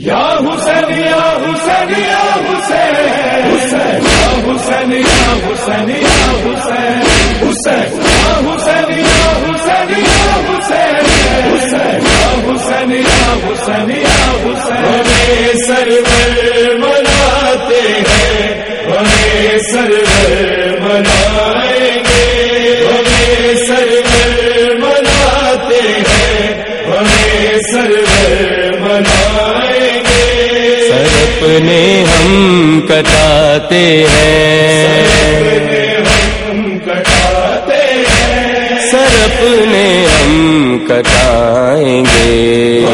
یا حسین یا حسین یا حسین حسین، یا حسین یا حسین یا حسین حسین حسین کٹاتے ہیں۔ سر اپنے ہم کٹائیں گے۔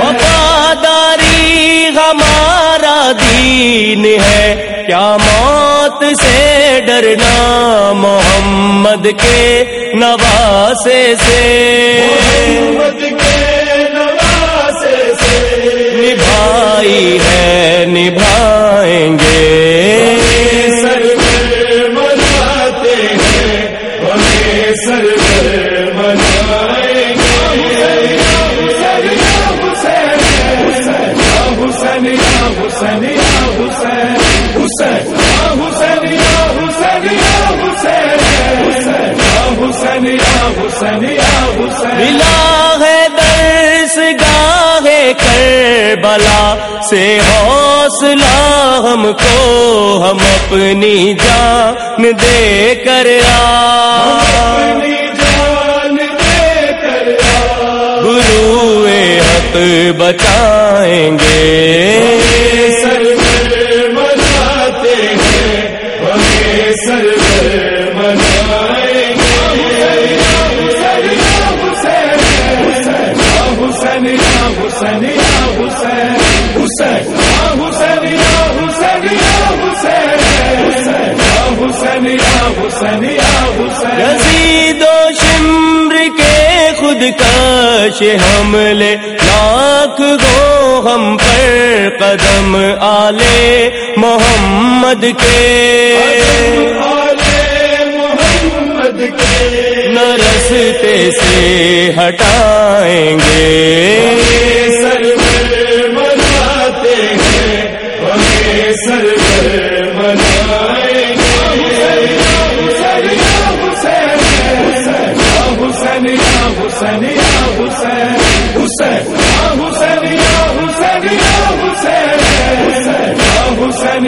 وفاداری ہمارا دین ہے۔ کیا موت سے ڈرنا محمد کے نواسے سے۔ نبھائی ہے نبھائیں گے حسین یا حسین یا حسین ملا ہے درس گاہ کربلا سے حوصلہ ہم کو ہم اپنی جان دے کر آ بچائیں گے یا حسین یا حسین حسین یا حسین یا حسین یا حسین حسین یا حسین یا حسین یا حسین یزید و شمر کے خود کش حملے لاکھ گو ہم پر قدم آلے محمد کے۔ آلے محمد کے۔ رستے سے ہٹائیں گے۔ سرور مناتے ہیں ہمیں سرور منائیں گے حسین حسین حسین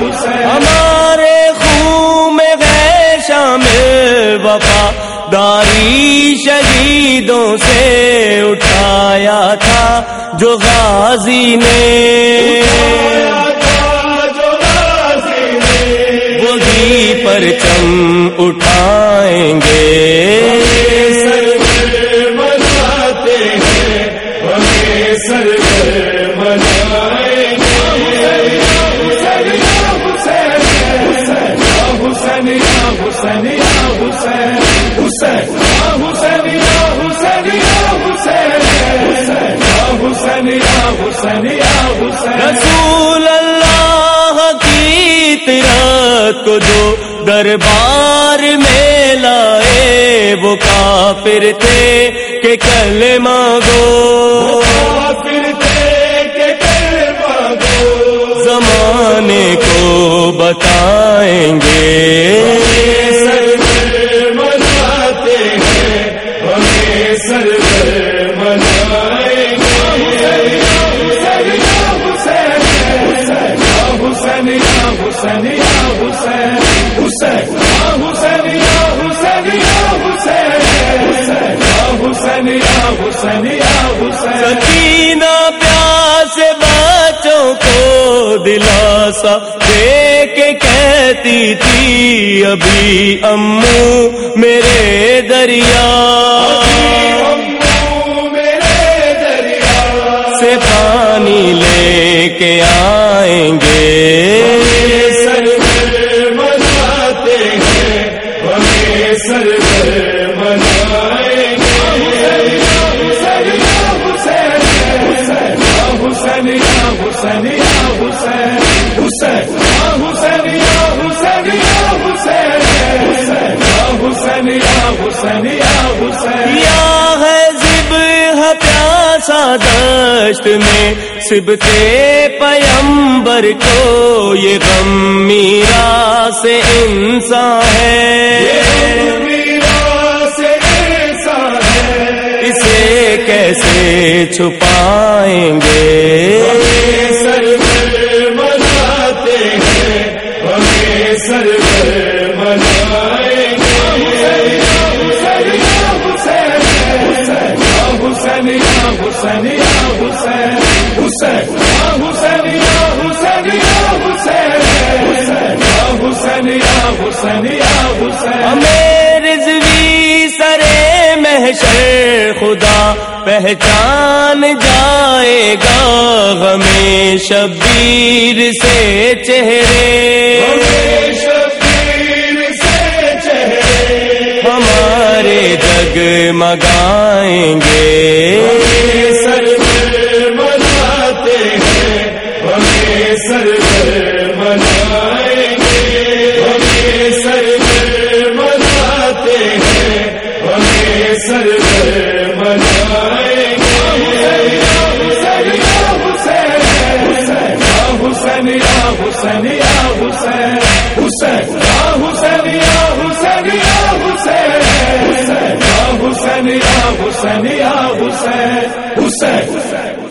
حسین ہمارے خون میں ہے شامل وفا داری شہیدوں سے اٹھایا تھا جو غازی نے۔ حسین یا حسین یا حسین رسول اللہ کی تیرات کو جو دربار میں لائے وہ کافر تھے کہ کل مانگو کافر تھے کہ کلمہ گو زمانے کو بتائیں گے۔ سا دے کے کہتی تھی ابھی امو میرے دریا میرے دریا۔ سے پانی لے کے آ دشت میں سبتے پیمبر کو یہ غم میرا سے انسان ہے۔ اسے کیسے چھپائیں گے؟ خدا پہچان جائے گا ہمیں شبیر سے چہرے۔ شبیر سے چہرے۔ ہمارے جگ مگائیں گے۔ حسین یا حسین حسین یا حسین یا حسین یا حسین حسین یا حسین یا حسین یا حسین حسین